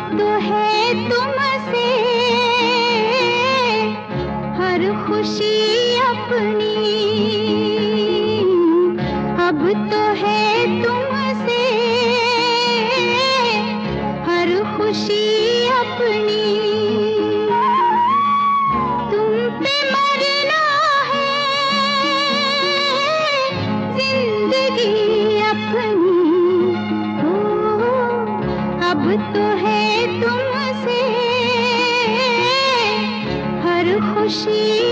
तो है तुमसे। हर खुशी अपनी। अब तो है तुमसे। हर खुशी अपनी। see.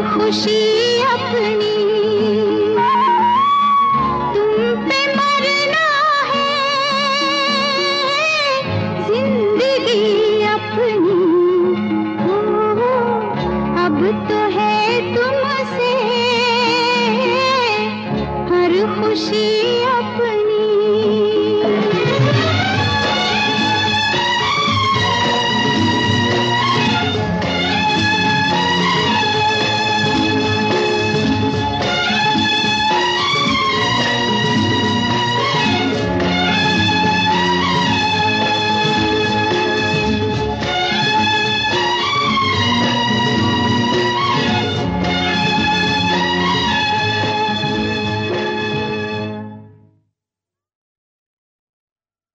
खुशी अपनी। तुम पे मरना है ज़िंदगी अपनी। अब तो है तुमसे हर खुशी